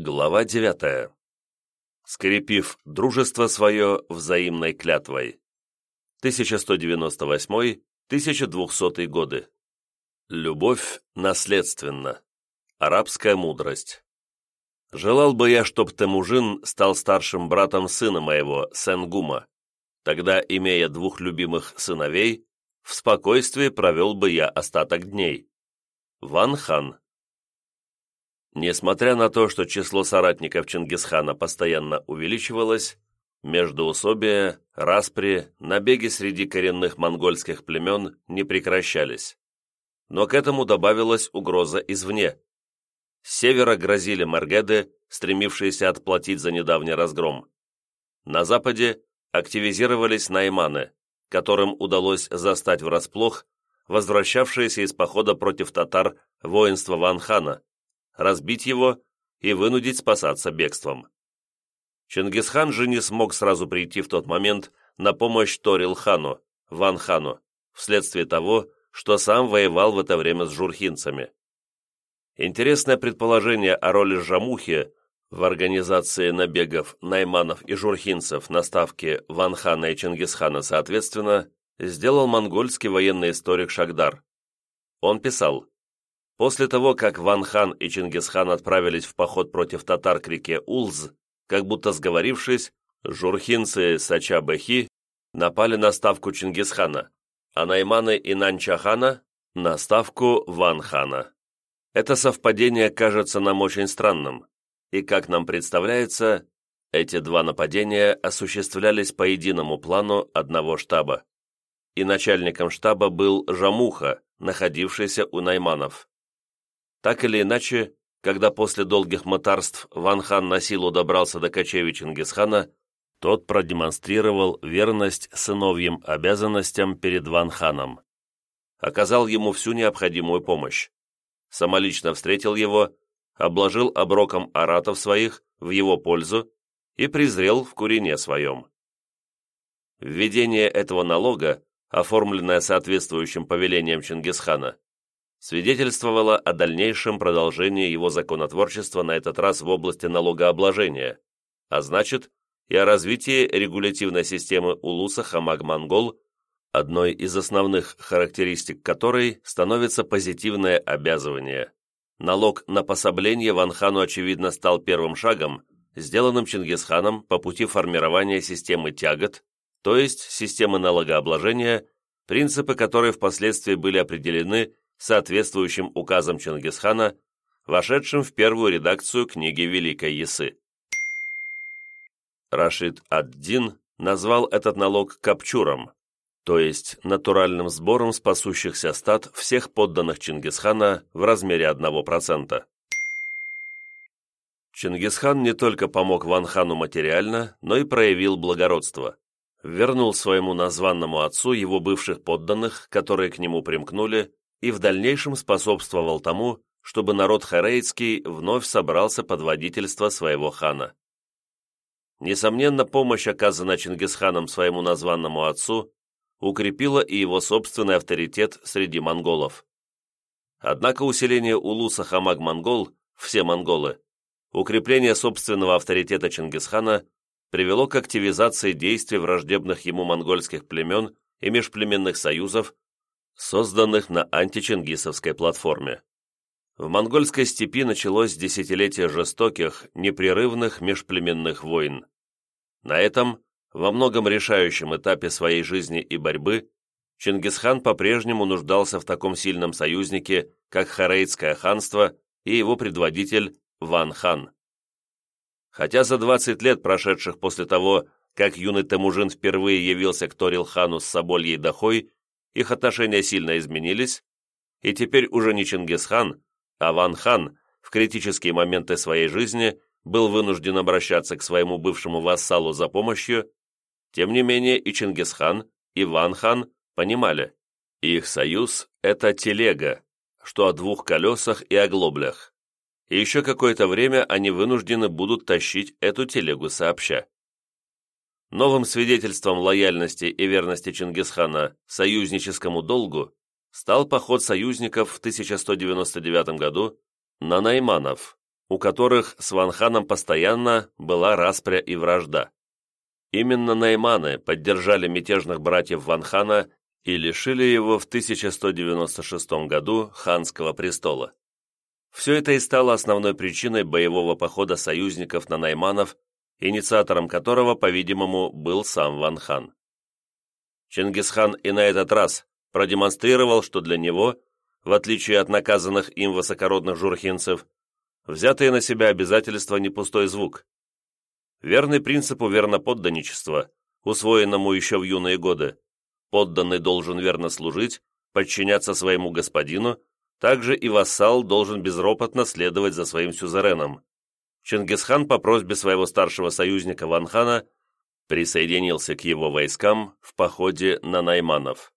Глава девятая. Скрепив дружество свое взаимной клятвой. 1198-1200 годы. Любовь наследственна. Арабская мудрость. Желал бы я, чтоб Темужин стал старшим братом сына моего, Сенгума. Тогда, имея двух любимых сыновей, в спокойствии провел бы я остаток дней. Ван Хан. Несмотря на то, что число соратников Чингисхана постоянно увеличивалось, междоусобия, распри, набеги среди коренных монгольских племен не прекращались. Но к этому добавилась угроза извне. С севера грозили маргеды, стремившиеся отплатить за недавний разгром. На западе активизировались найманы, которым удалось застать врасплох возвращавшиеся из похода против татар воинство Ванхана, разбить его и вынудить спасаться бегством. Чингисхан же не смог сразу прийти в тот момент на помощь Торил-хану, Ван-хану, вследствие того, что сам воевал в это время с журхинцами. Интересное предположение о роли Жамухи в организации набегов найманов и журхинцев на ставке Ван-хана и Чингисхана соответственно сделал монгольский военный историк Шагдар. Он писал, После того, как Ван Хан и Чингисхан отправились в поход против татар к реке Улз, как будто сговорившись, журхинцы Сача-Бэхи напали на ставку Чингисхана, а Найманы и Нанчахана – на ставку Ван Хана. Это совпадение кажется нам очень странным, и, как нам представляется, эти два нападения осуществлялись по единому плану одного штаба. И начальником штаба был Жамуха, находившийся у Найманов. Так или иначе, когда после долгих мытарств Ван Хан на силу добрался до кочевий Чингисхана, тот продемонстрировал верность сыновьим обязанностям перед Ван Ханом. Оказал ему всю необходимую помощь. Самолично встретил его, обложил оброком аратов своих в его пользу и презрел в курине своем. Введение этого налога, оформленное соответствующим повелением Чингисхана, свидетельствовало о дальнейшем продолжении его законотворчества на этот раз в области налогообложения, а значит и о развитии регулятивной системы Улуса Хамаг-Монгол, одной из основных характеристик которой становится позитивное обязывание. Налог на пособление Ванхану, очевидно, стал первым шагом, сделанным Чингисханом по пути формирования системы тягот, то есть системы налогообложения, принципы которой впоследствии были определены соответствующим указом Чингисхана, вошедшим в первую редакцию книги Великой Ясы. Рашид ад-Дин назвал этот налог капчуром, то есть натуральным сбором спасущихся стад всех подданных Чингисхана в размере 1%. Чингисхан не только помог Ванхану материально, но и проявил благородство. Вернул своему названному отцу его бывших подданных, которые к нему примкнули, и в дальнейшем способствовал тому, чтобы народ Харейтский вновь собрался под водительство своего хана. Несомненно, помощь, оказанная Чингисханом своему названному отцу, укрепила и его собственный авторитет среди монголов. Однако усиление улуса Хамаг-Монгол, все монголы, укрепление собственного авторитета Чингисхана привело к активизации действий враждебных ему монгольских племен и межплеменных союзов созданных на античингисовской платформе. В монгольской степи началось десятилетие жестоких, непрерывных межплеменных войн. На этом, во многом решающем этапе своей жизни и борьбы, Чингисхан по-прежнему нуждался в таком сильном союзнике, как Харейтское ханство и его предводитель Ван Хан. Хотя за 20 лет, прошедших после того, как юный Темужин впервые явился к Торил-хану с Собольей Дахой их отношения сильно изменились, и теперь уже не Чингисхан, а Ван Хан в критические моменты своей жизни был вынужден обращаться к своему бывшему вассалу за помощью, тем не менее и Чингисхан, и Ван Хан понимали, их союз – это телега, что о двух колесах и оглоблях. И еще какое-то время они вынуждены будут тащить эту телегу сообща. Новым свидетельством лояльности и верности Чингисхана союзническому долгу стал поход союзников в 1199 году на Найманов, у которых с Ванханом постоянно была распря и вражда. Именно найманы поддержали мятежных братьев Ванхана и лишили его в 1196 году ханского престола. Все это и стало основной причиной боевого похода союзников на найманов, инициатором которого, по-видимому, был сам Ван Хан. Чингисхан и на этот раз продемонстрировал, что для него, в отличие от наказанных им высокородных журхинцев, взятые на себя обязательства не пустой звук. Верный принципу верноподданничества, усвоенному еще в юные годы, подданный должен верно служить, подчиняться своему господину, также и вассал должен безропотно следовать за своим сюзереном. Чингисхан по просьбе своего старшего союзника Ванхана присоединился к его войскам в походе на Найманов.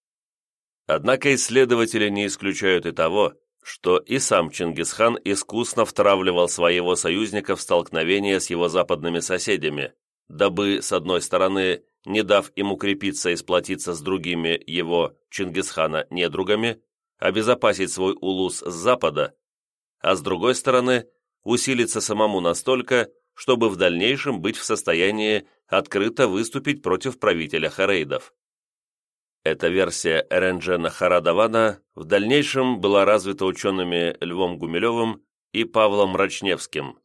Однако исследователи не исключают и того, что и сам Чингисхан искусно втравливал своего союзника в столкновение с его западными соседями, дабы, с одной стороны, не дав им укрепиться и сплотиться с другими его, Чингисхана, недругами, обезопасить свой улус с запада, а с другой стороны, усилиться самому настолько, чтобы в дальнейшем быть в состоянии открыто выступить против правителя Харейдов. Эта версия Эренджена Харадавана в дальнейшем была развита учеными Львом Гумилевым и Павлом Рачневским.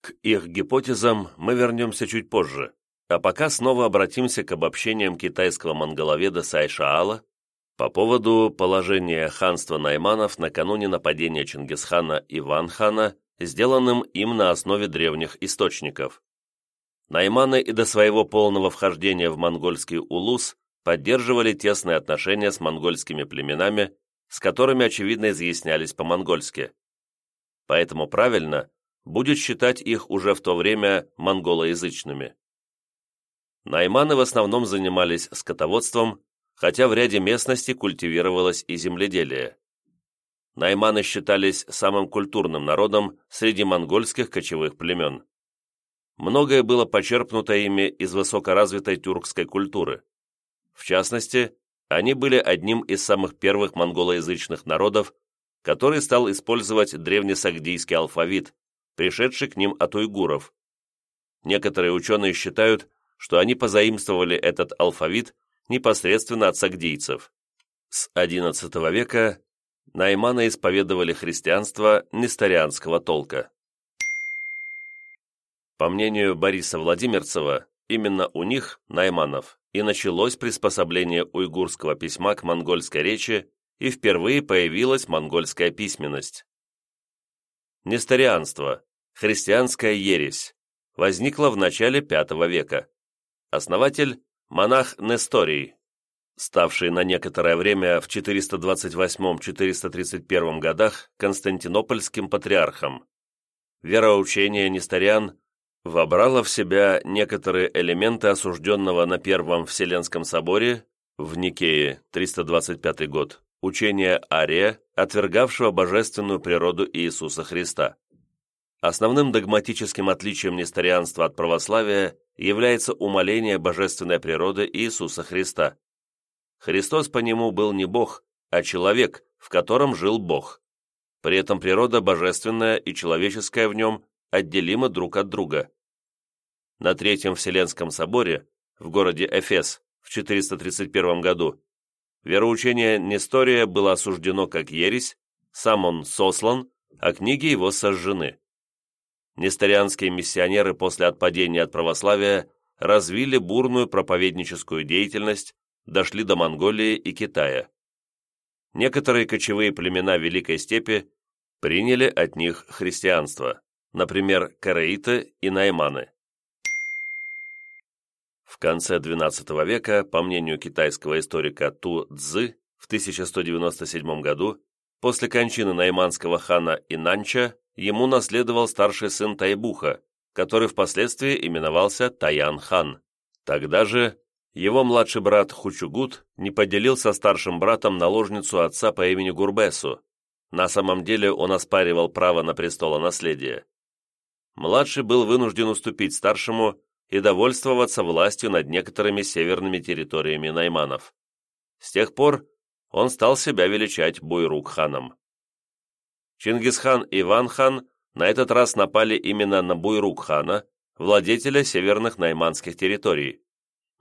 К их гипотезам мы вернемся чуть позже, а пока снова обратимся к обобщениям китайского монголоведа Сайшаала по поводу положения ханства Найманов накануне нападения Чингисхана и Ван-хана, сделанным им на основе древних источников. Найманы и до своего полного вхождения в монгольский улус поддерживали тесные отношения с монгольскими племенами, с которыми, очевидно, изъяснялись по-монгольски. Поэтому правильно будет считать их уже в то время монголоязычными. Найманы в основном занимались скотоводством, хотя в ряде местностей культивировалось и земледелие. Найманы считались самым культурным народом среди монгольских кочевых племен. Многое было почерпнуто ими из высокоразвитой тюркской культуры. В частности, они были одним из самых первых монголоязычных народов, который стал использовать древнесагдийский алфавит, пришедший к ним от уйгуров. Некоторые ученые считают, что они позаимствовали этот алфавит непосредственно от сагдийцев. С XI века найманы исповедовали христианство несторианского толка. По мнению Бориса Владимирцева, именно у них, найманов, и началось приспособление уйгурского письма к монгольской речи и впервые появилась монгольская письменность. Несторианство, христианская ересь, возникло в начале V века. Основатель – монах Несторий, ставший на некоторое время в 428-431 годах константинопольским патриархом. Вероучение несториан вобрало в себя некоторые элементы осужденного на Первом Вселенском соборе в Никее, 325 год, учения Ария, отвергавшего божественную природу Иисуса Христа. Основным догматическим отличием несторианства от православия является умаление божественной природы Иисуса Христа. Христос по нему был не Бог, а человек, в котором жил Бог. При этом природа божественная и человеческая в нем отделимы друг от друга. На Третьем Вселенском соборе в городе Эфес в 431 году вероучение Нестория было осуждено как ересь, сам он сослан, а книги его сожжены. Несторианские миссионеры после отпадения от православия развили бурную проповедническую деятельность, дошли до Монголии и Китая. Некоторые кочевые племена Великой Степи приняли от них христианство например, караиты и найманы. В конце XII века, по мнению китайского историка Ту Цзы, в 1197 году, после кончины найманского хана Инанча, ему наследовал старший сын Тайбуха, который впоследствии именовался Таян-хан. Тогда же его младший брат Хучугут не поделил со старшим братом наложницу отца по имени Гурбесу. На самом деле он оспаривал право на престолонаследие младший был вынужден уступить старшему и довольствоваться властью над некоторыми северными территориями найманов. С тех пор он стал себя величать Буйрук-ханом. Чингисхан и Иван-хан на этот раз напали именно на Буйрук-хана, владетеля северных найманских территорий,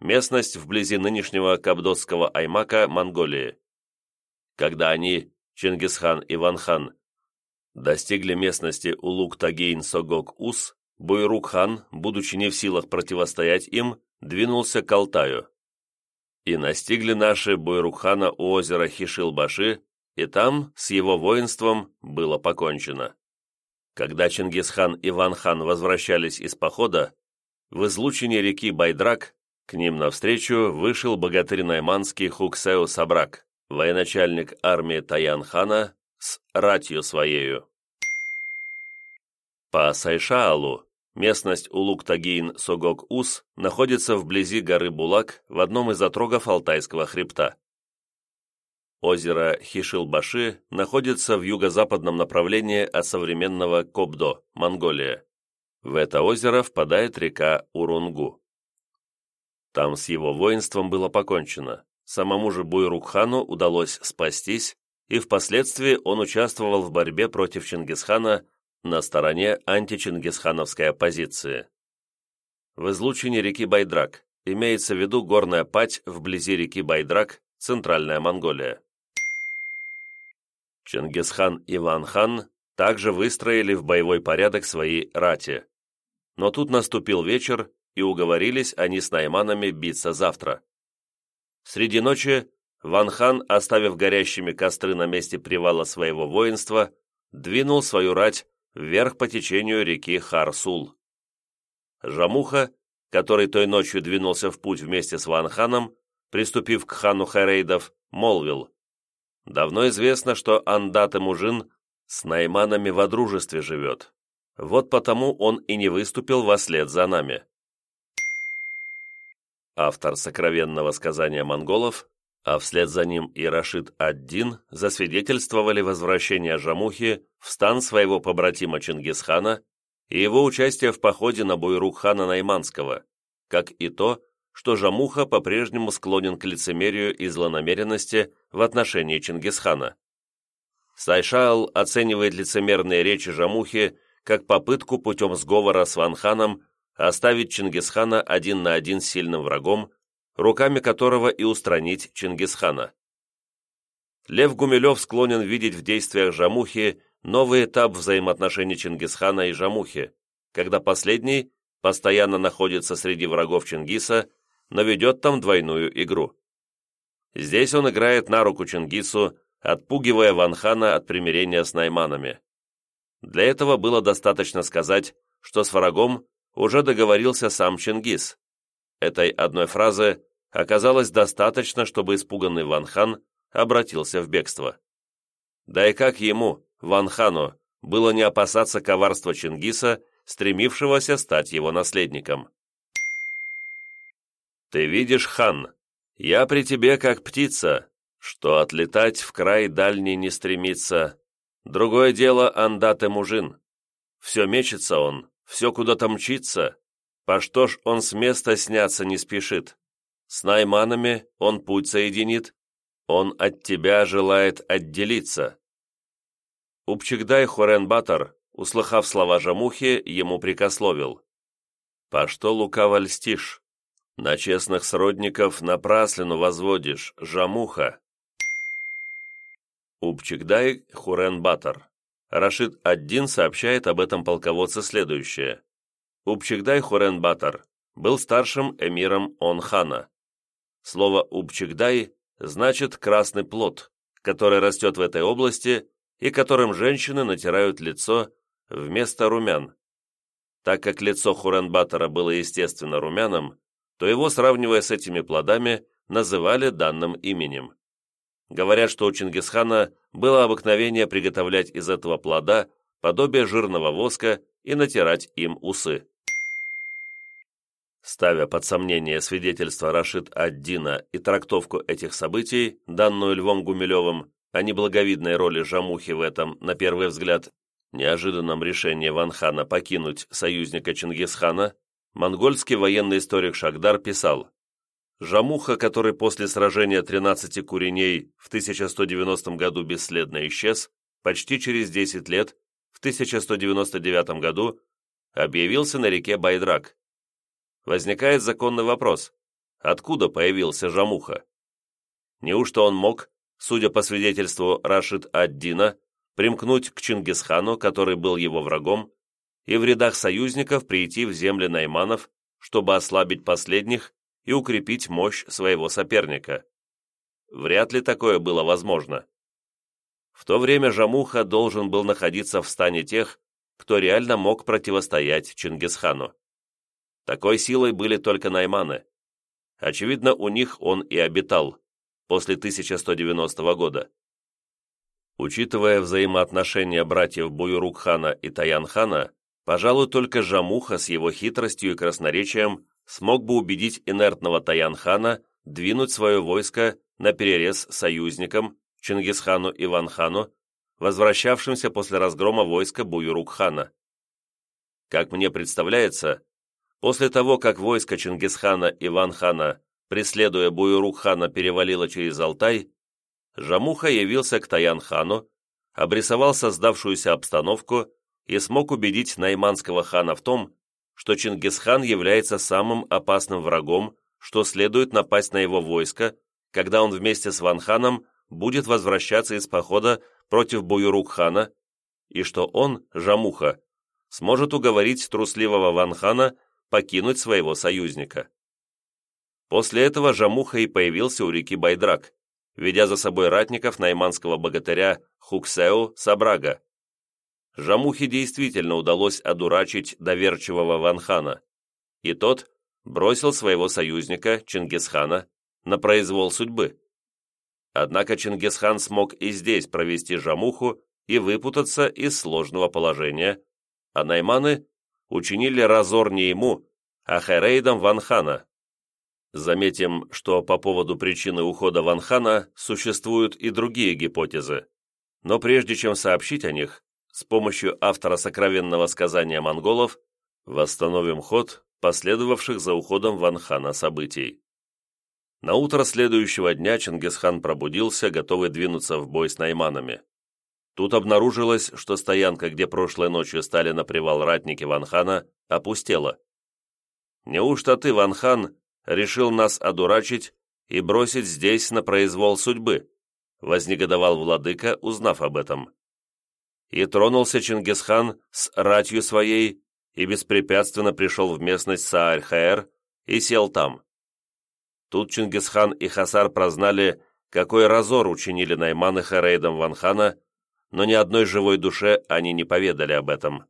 местность вблизи нынешнего Кабдосского Аймака, Монголии. Когда они, Чингисхан и Ванхан, достигли местности Улук-Тагейн-Согок-Ус, Буйрук-хан, будучи не в силах противостоять им, двинулся к Алтаю. И настигли наши Буйрук-хана у озера Хишил-Баши, и там с его воинством было покончено. Когда Чингисхан и Ванхан возвращались из похода, в излучине реки Байдрак к ним навстречу вышел богатырь найманский Хуксеу Сабрак, военачальник армии Таян-хана с ратью своею. По Сайшаалу местность Улук-Тагин-Согок-Ус находится вблизи горы Булак в одном из отрогов Алтайского хребта. Озеро Хишилбаши находится в юго-западном направлении от современного Кобдо, Монголия. В это озеро впадает река Урунгу. Там с его воинством было покончено. Самому же Буйрукхану удалось спастись, и впоследствии он участвовал в борьбе против Чингисхана на стороне античингисхановской оппозиции. В излучине реки Байдрак имеется в виду горная пать вблизи реки Байдрак, Центральная Монголия. Чингисхан и Ван-хан также выстроили в боевой порядок свои рати. Но тут наступил вечер, и уговорились они с найманами биться завтра. Среди ночи Ван-хан, оставив горящими костры на месте привала своего воинства, двинул свою рать вверх по течению реки Харсул. Жамуха, который той ночью двинулся в путь вместе с Ван-ханом, приступив к хану Харейдов, молвил, Давно известно, что Андат Мужин с Найманами во дружестве живет. Вот потому он и не выступил во след за нами. Автор сокровенного сказания монголов, а вслед за ним и Рашид ад-Дин засвидетельствовали возвращение Жамухи в стан своего побратима Чингисхана и его участие в походе на Буйрук-хана Найманского, как и то, что Жамуха по-прежнему склонен к лицемерию и злонамеренности в отношении Чингисхана. Сайшаал оценивает лицемерные речи Жамухи как попытку путем сговора с Ванханом оставить Чингисхана один на один с сильным врагом, руками которого и устранить Чингисхана. Лев Гумилев склонен видеть в действиях Жамухи новый этап взаимоотношений Чингисхана и Жамухи, когда последний постоянно находится среди врагов Чингиса но ведет там двойную игру. Здесь он играет на руку Чингису, отпугивая Ванхана от примирения с найманами. Для этого было достаточно сказать, что с врагом уже договорился сам Чингис. Этой одной фразы оказалось достаточно, чтобы испуганный Ванхан обратился в бегство. Да и как ему, Ванхану, было не опасаться коварства Чингиса, стремившегося стать его наследником. «Ты видишь, хан, я при тебе как птица, что отлетать в край дальний не стремится. Другое дело андате мужин. Все мечется он, все куда-то мчится. По что ж он с места сняться не спешит? С найманами он путь соединит, он от тебя желает отделиться». Упчигдай Хорен-Батор, услыхав слова Жамухи, ему прикословил. «По что лукаво льстишь? На честных сродников напраслину возводишь, жамуха. Упчикдай Хурен Батар. Рашид Аддин сообщает об этом полководце следующее. Упчикдай Хурен Батар был старшим эмиром Онхана. Слово Упчикдай значит «красный плод», который растет в этой области и которым женщины натирают лицо вместо румян. Так как лицо Хурен-Батора было естественно румяным, то его, сравнивая с этими плодами, называли данным именем. Говорят, что у Чингисхана было обыкновение приготовлять из этого плода подобие жирного воска и натирать им усы. Ставя под сомнение свидетельство Рашид ад-Дина и трактовку этих событий, данную Львом Гумилевым, о неблаговидной роли Жамухи в этом, на первый взгляд, неожиданном решении Ванхана покинуть союзника Чингисхана, монгольский военный историк Шагдар писал, Жамуха, который после сражения 13 куреней в 1190 году бесследно исчез, почти через 10 лет, в 1199 году объявился на реке Байдрак. Возникает законный вопрос, откуда появился Жамуха? Неужто он мог, судя по свидетельству Рашид ад-Дина, примкнуть к Чингисхану, который был его врагом, и в рядах союзников прийти в земли найманов, чтобы ослабить последних и укрепить мощь своего соперника. Вряд ли такое было возможно. В то время Жамуха должен был находиться в стане тех, кто реально мог противостоять Чингисхану. Такой силой были только найманы. Очевидно, у них он и обитал после 1190 года. Учитывая взаимоотношения братьев Буюрук-хана и Таян-хана, пожалуй, только Жамуха с его хитростью и красноречием смог бы убедить инертного Таян-хана двинуть свое войско на перерез союзникам Чингисхану Иван-хану, возвращавшимся после разгрома войска Буюрук-хана. Как мне представляется, после того, как войско Чингисхана Иван-хана, преследуя Буюрук-хана, перевалило через Алтай, Жамуха явился к Таян-хану, обрисовал создавшуюся обстановку и смог убедить найманского хана в том, что Чингисхан является самым опасным врагом, что следует напасть на его войско, когда он вместе с Ванханом будет возвращаться из похода против Буюрук-хана, и что он, Жамуха, сможет уговорить трусливого Ванхана покинуть своего союзника. После этого Жамуха и появился у реки Байдрак, ведя за собой ратников найманского богатыря Хуксеу Сабрага. Жамухе действительно удалось одурачить доверчивого Ванхана, и тот бросил своего союзника, Чингисхана, на произвол судьбы. Однако Чингисхан смог и здесь провести Жамуху и выпутаться из сложного положения, а найманы учинили разор не ему, а Херейдам Ванхана. Заметим, что по поводу причины ухода Ванхана существуют и другие гипотезы. Но прежде чем сообщить о них, с помощью автора сокровенного сказания монголов восстановим ход последовавших за уходом Ванхана событий. На утро следующего дня Чингисхан пробудился, готовый двинуться в бой с найманами. Тут обнаружилось, что стоянка, где прошлой ночью стали на привал ратники Ванхана, опустела. «Неужто ты, Ванхан, решил нас одурачить и бросить здесь на произвол судьбы?» вознегодовал владыка, узнав об этом. И тронулся Чингисхан с ратью своей и беспрепятственно пришел в местность Саар-Хаэр и сел там. Тут Чингисхан и Хасар прознали, какой разор учинили Найманы Харейдом Ванхана, но ни одной живой душе они не поведали об этом.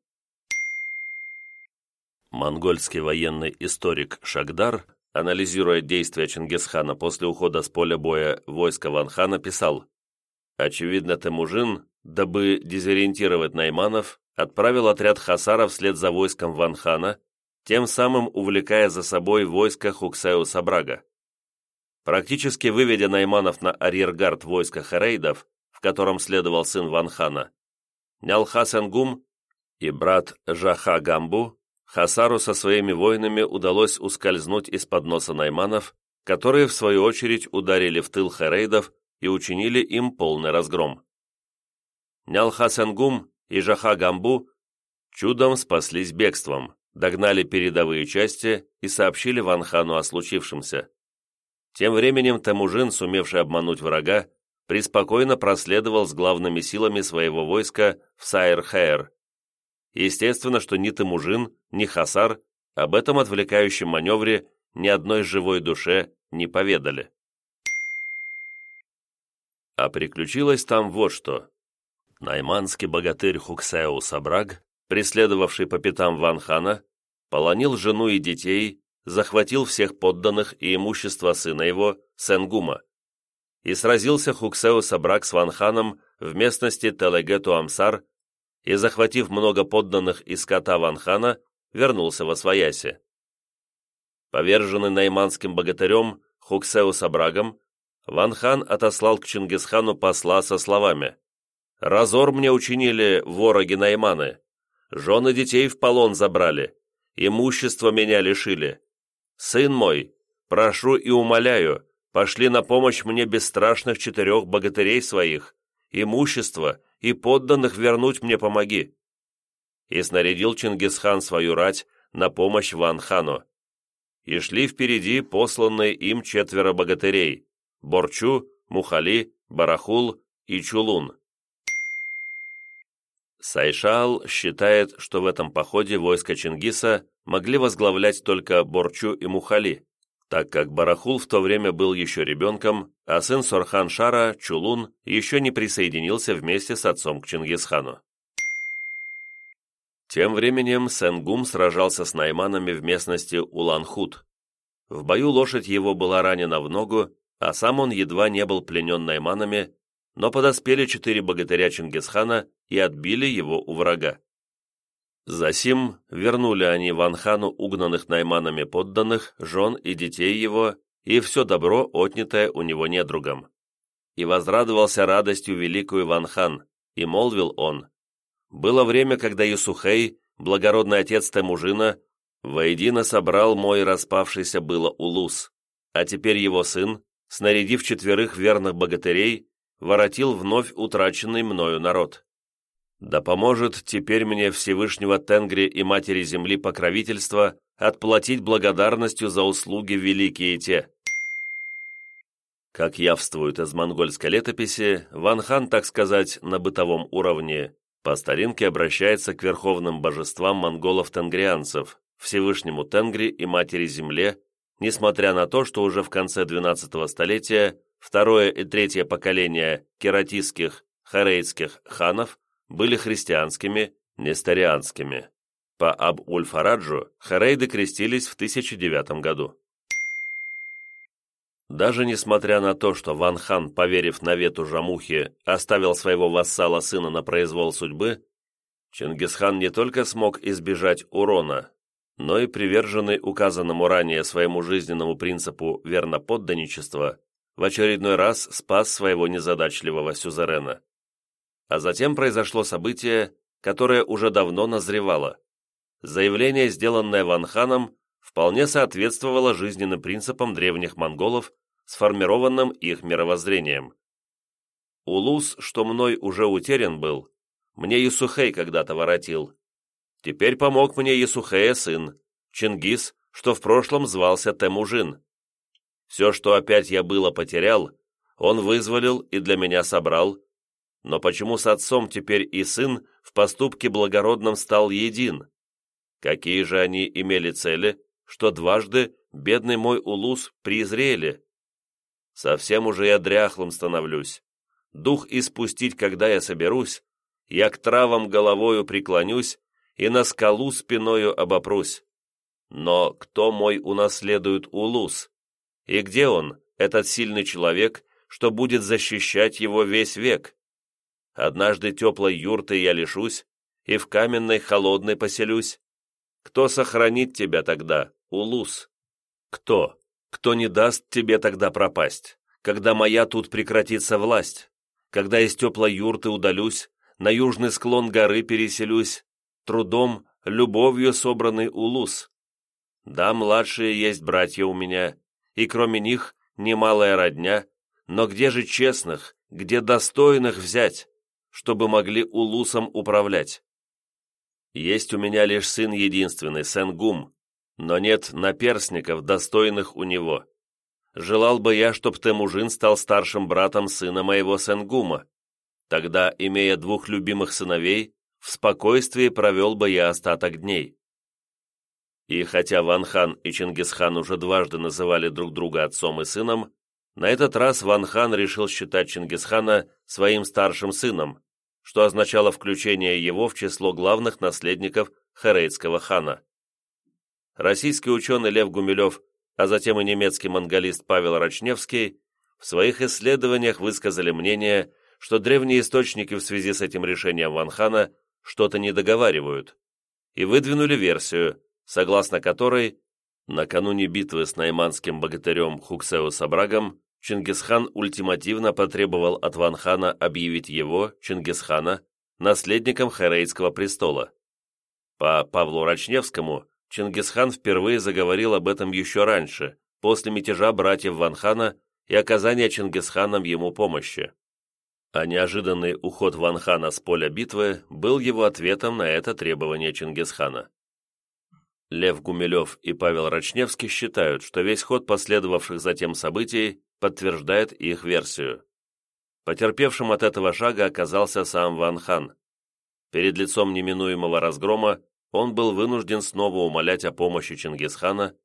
Монгольский военный историк Шагдар анализируя действия Чингисхана после ухода с поля боя войска Ванхана, писал «Очевидно, Темужин, дабы дезориентировать Найманов, отправил отряд хасаров вслед за войском Ванхана, тем самым увлекая за собой войско Хуксеу Сабрага. Практически выведя Найманов на арьергард войска Харейдов, в котором следовал сын Ванхана, Нялха Сенгум и брат Жаха Гамбу Хасару со своими воинами удалось ускользнуть из-под носа найманов, которые, в свою очередь, ударили в тыл херейдов и учинили им полный разгром. Нялхасенгум и Жаха-Гамбу чудом спаслись бегством, догнали передовые части и сообщили Ванхану о случившемся. Тем временем Тамужин, сумевший обмануть врага, преспокойно проследовал с главными силами своего войска в Сайр-Хэйр, Естественно, что ни Темужин, ни Хасар об этом отвлекающем маневре ни одной живой душе не поведали. А приключилось там вот что. Найманский богатырь Хуксеу Сабраг, преследовавший по пятам Ван Хана, полонил жену и детей, захватил всех подданных и имущество сына его, Сенгума, и сразился Хуксеу Сабраг с Ван Ханом в местности Телегету Амсар и, захватив много подданных из скота Ванхана, вернулся во Свояси. Поверженный найманским богатырем Хуксеу Сабрагом, Ванхан отослал к Чингисхану посла со словами «Разор мне учинили вороги найманы, жены детей в полон забрали, имущество меня лишили. Сын мой, прошу и умоляю, пошли на помощь мне бесстрашных четырех богатырей своих, имущество и подданных вернуть мне помоги. и снарядил Чингисхан свою рать на помощь Ван-хану. И шли впереди посланные им четверо богатырей – Борчу, Мухали, Барахул и Чулун. Сайшал считает, что в этом походе войска Чингиса могли возглавлять только Борчу и Мухали, так как Барахул в то время был еще ребенком, а сын Сорхан-Шара, Чулун, еще не присоединился вместе с отцом к Чингисхану. Тем временем Сенгум сражался с найманами в местности Улан-Хут. В бою лошадь его была ранена в ногу, а сам он едва не был пленен найманами, но подоспели четыре богатыря Чингисхана и отбили его у врага. Засим вернули они Ванхану угнанных найманами подданных, жен и детей его, и все добро, отнятое у него недругом. И возрадовался радостью великую Ванхан, и молвил он, «Было время, когда Юсухей, благородный отец Темужина, воедино собрал мой распавшийся было улус, а теперь его сын, снарядив четверых верных богатырей, воротил вновь утраченный мною народ. Да поможет теперь мне Всевышнего Тенгри и Матери Земли покровительства отплатить благодарностью за услуги великие те. Как явствует из монгольской летописи, Ван Хан, так сказать, на бытовом уровне, по старинке обращается к верховным божествам монголов-тенгрианцев, Всевышнему Тенгри и Матери Земле, несмотря на то, что уже в конце XII столетия второе и третье поколение кератистских, харейтских ханов были христианскими, нестарианскими. По Аб-Уль-Фараджу Харейды крестились в 1009 году. Даже несмотря на то, что Ван Хан, поверив навету Жамухи, оставил своего вассала сына на произвол судьбы, Чингисхан не только смог избежать урона, но и приверженный указанному ранее своему жизненному принципу верноподданничества, в очередной раз спас своего незадачливого сюзерена. А затем произошло событие, которое уже давно назревало. Заявление, сделанное Ван Ханом, вполне соответствовало жизненным принципам древних монголов, сформированным их мировоззрением. Улус, что мной уже утерян был, мне Юсухей когда-то воротил. Теперь помог мне Юсухея сын, Чингис, что в прошлом звался Темужин. Все, что опять я было потерял, он вызволил и для меня собрал, но почему с отцом теперь и сын в поступке благородном стал един? Какие же они имели цели, что дважды бедный мой улус презрели? Совсем уже я дряхлым становлюсь. Дух испустить, когда я соберусь, я к травам головою преклонюсь и на скалу спиною обопрусь. Но кто мой унаследует улус? И где он, этот сильный человек, что будет защищать его весь век? Однажды теплой юрты я лишусь, и в каменной холодной поселюсь. Кто сохранит тебя тогда, Улус? Кто? Кто не даст тебе тогда пропасть, когда моя тут прекратится власть? Когда из теплой юрты удалюсь, на южный склон горы переселюсь, трудом, любовью собранный Улус? Да, младшие есть братья у меня, и кроме них немалая родня, но где же честных, где достойных взять? чтобы могли улусом управлять. Есть у меня лишь сын единственный, Сенгум, но нет наперсников, достойных у него. Желал бы я, чтоб Темужин стал старшим братом сына моего Сенгума. Тогда, имея двух любимых сыновей, в спокойствии провел бы я остаток дней. И хотя Ван Хан и Чингисхан уже дважды называли друг друга отцом и сыном, на этот раз Ван Хан решил считать Чингисхана своим старшим сыном, что означало включение его в число главных наследников Харейтского хана. Российский ученый Лев Гумилев, а затем и немецкий монголист Павел Рачневский в своих исследованиях высказали мнение, что древние источники в связи с этим решением Ван Хана что-то не договаривают, и выдвинули версию, согласно которой Накануне битвы с найманским богатырем Хуксео Сабрагом Чингисхан ультимативно потребовал от Ванхана объявить его, Чингисхана, наследником Харейского престола. По Павлу Рачневскому, Чингисхан впервые заговорил об этом еще раньше, после мятежа братьев Ванхана и оказания Чингисханом ему помощи. а неожиданный уход Ван Хана с поля битвы был его ответом на это требование Чингисхана. Лев Гумилев и Павел Рачневский считают, что весь ход последовавших затем событий подтверждает их версию. Потерпевшим от этого шага оказался сам Ван Хан. Перед лицом неминуемого разгрома он был вынужден снова умолять о помощи Чингисхана,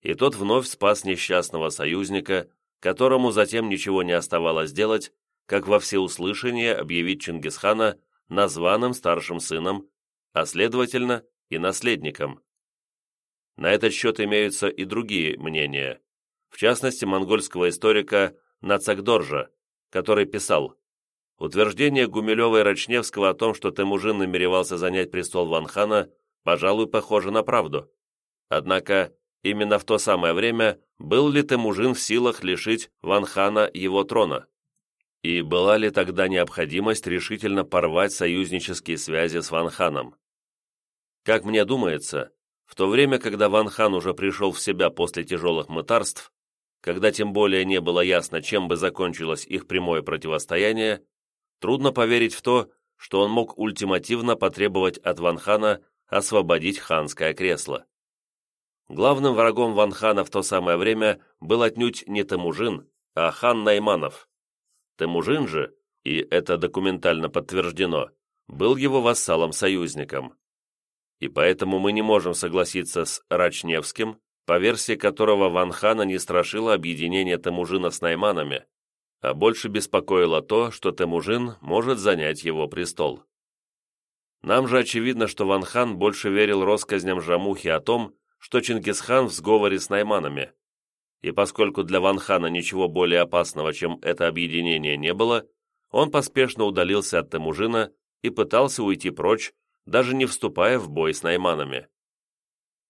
и тот вновь спас несчастного союзника, которому затем ничего не оставалось делать, как во всеуслышание объявить Чингисхана названным старшим сыном, а следовательно и наследником. На этот счет имеются и другие мнения, в частности монгольского историка Нацагдоржа, который писал «Утверждение Гумилева и Рачневского о том, что Темужин намеревался занять престол Ванхана, пожалуй, похоже на правду. Однако именно в то самое время был ли Темужин в силах лишить Ванхана его трона? И была ли тогда необходимость решительно порвать союзнические связи с Ванханом? Как мне думается, в то время, когда Ван Хан уже пришел в себя после тяжелых мытарств, когда тем более не было ясно, чем бы закончилось их прямое противостояние, трудно поверить в то, что он мог ультимативно потребовать от Ван Хана освободить ханское кресло. Главным врагом Ван Хана в то самое время был отнюдь не Темужин, а хан Найманов. Темужин же, и это документально подтверждено, был его вассалом-союзником и поэтому мы не можем согласиться с Рачневским, по версии которого Ван Хана не страшило объединение Темужина с Найманами, а больше беспокоило то, что Темужин может занять его престол. Нам же очевидно, что Ван Хан больше верил россказням Жамухи о том, что Чингисхан в сговоре с Найманами. И поскольку для Ван Хана ничего более опасного, чем это объединение, не было, он поспешно удалился от Темужина и пытался уйти прочь, даже не вступая в бой с найманами.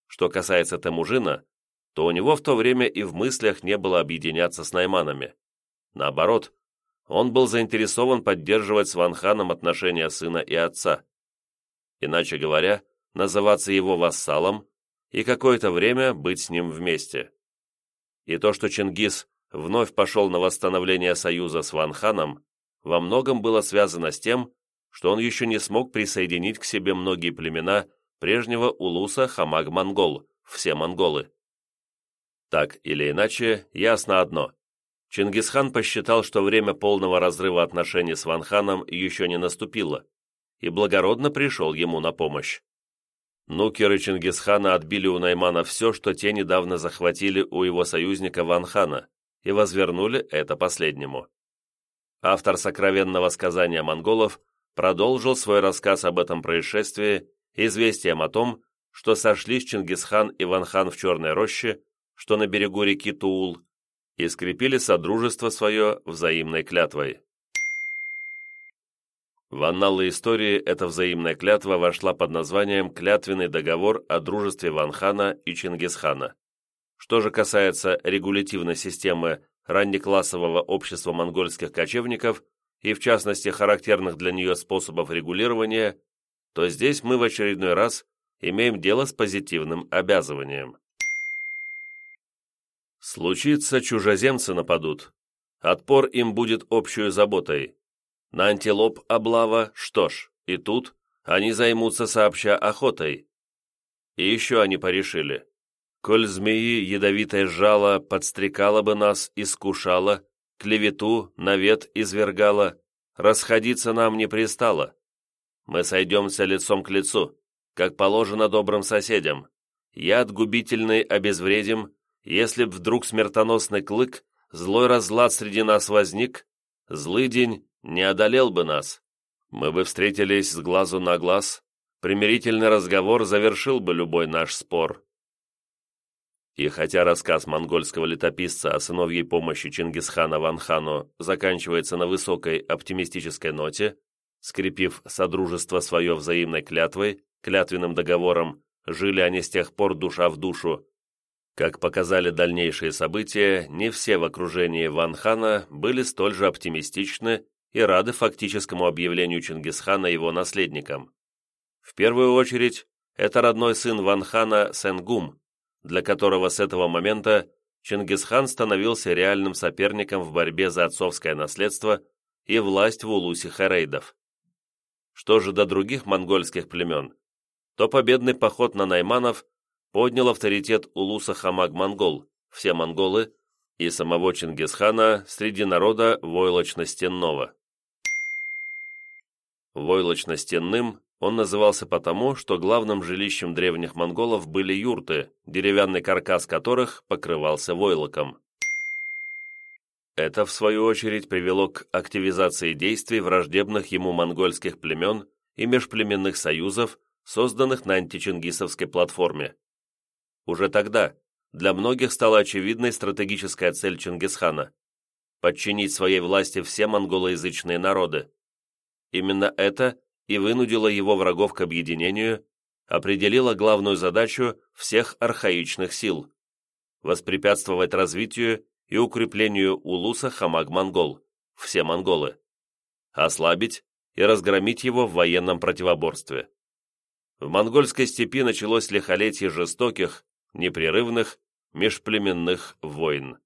Что касается Темужина, то у него в то время и в мыслях не было объединяться с найманами. Наоборот, он был заинтересован поддерживать с Ванханом отношения сына и отца. Иначе говоря, называться его вассалом и какое-то время быть с ним вместе. И то, что Чингис вновь пошел на восстановление союза с Ванханом, во многом было связано с тем, что он еще не смог присоединить к себе многие племена прежнего улуса Хамаг-Монгол, все монголы. Так или иначе, ясно одно. Чингисхан посчитал, что время полного разрыва отношений с Ванханом еще не наступило, и благородно пришел ему на помощь. Нукеры Чингисхана отбили у Наймана все, что те недавно захватили у его союзника Ванхана, и возвернули это последнему. Автор сокровенного сказания монголов продолжил свой рассказ об этом происшествии известием о том, что сошлись Чингисхан и Ванхан в Черной роще, что на берегу реки Туул, и скрепили содружество свое взаимной клятвой. В анналы истории эта взаимная клятва вошла под названием «Клятвенный договор о дружестве Ванхана и Чингисхана». Что же касается регулятивной системы раннеклассового общества монгольских кочевников – и в частности характерных для нее способов регулирования, то здесь мы в очередной раз имеем дело с позитивным обязыванием. Случится, чужеземцы нападут. Отпор им будет общую заботой. На антилоп облава, что ж, и тут они займутся сообща охотой. И еще они порешили. Коль змеи ядовитое жало подстрекало бы нас, искушало, клевету, навет извергала, расходиться нам не пристало. Мы сойдемся лицом к лицу, как положено добрым соседям. Яд губительный обезвредим, если б вдруг смертоносный клык, злой разлад среди нас возник, злый день не одолел бы нас. Мы бы встретились с глазу на глаз, примирительный разговор завершил бы любой наш спор. И хотя рассказ монгольского летописца о сыновьей помощи Чингисхана Ванхану заканчивается на высокой оптимистической ноте, скрепив содружество свое взаимной клятвой, клятвенным договором, жили они с тех пор душа в душу. Как показали дальнейшие события, не все в окружении Ванхана были столь же оптимистичны и рады фактическому объявлению Чингисхана его наследником. В первую очередь, это родной сын Ванхана Сенгум, для которого с этого момента Чингисхан становился реальным соперником в борьбе за отцовское наследство и власть в улусе харейдов. Что же до других монгольских племен, то победный поход на найманов поднял авторитет улуса Хамаг-Монгол, все монголы, и самого Чингисхана среди народа войлочно-стенного. Войлочно-стенным он назывался потому, что главным жилищем древних монголов были юрты, деревянный каркас которых покрывался войлоком. Это, в свою очередь, привело к активизации действий враждебных ему монгольских племен и межплеменных союзов, созданных на античингисовской платформе. Уже тогда для многих стала очевидной стратегическая цель Чингисхана – подчинить своей власти все монголоязычные народы. Именно это и вынудило его врагов к объединению, определило главную задачу всех архаичных сил – воспрепятствовать развитию и укреплению улуса Хамаг-Монгол, все монголы, ослабить и разгромить его в военном противоборстве. В монгольской степи началось лихолетие жестоких, непрерывных, межплеменных войн.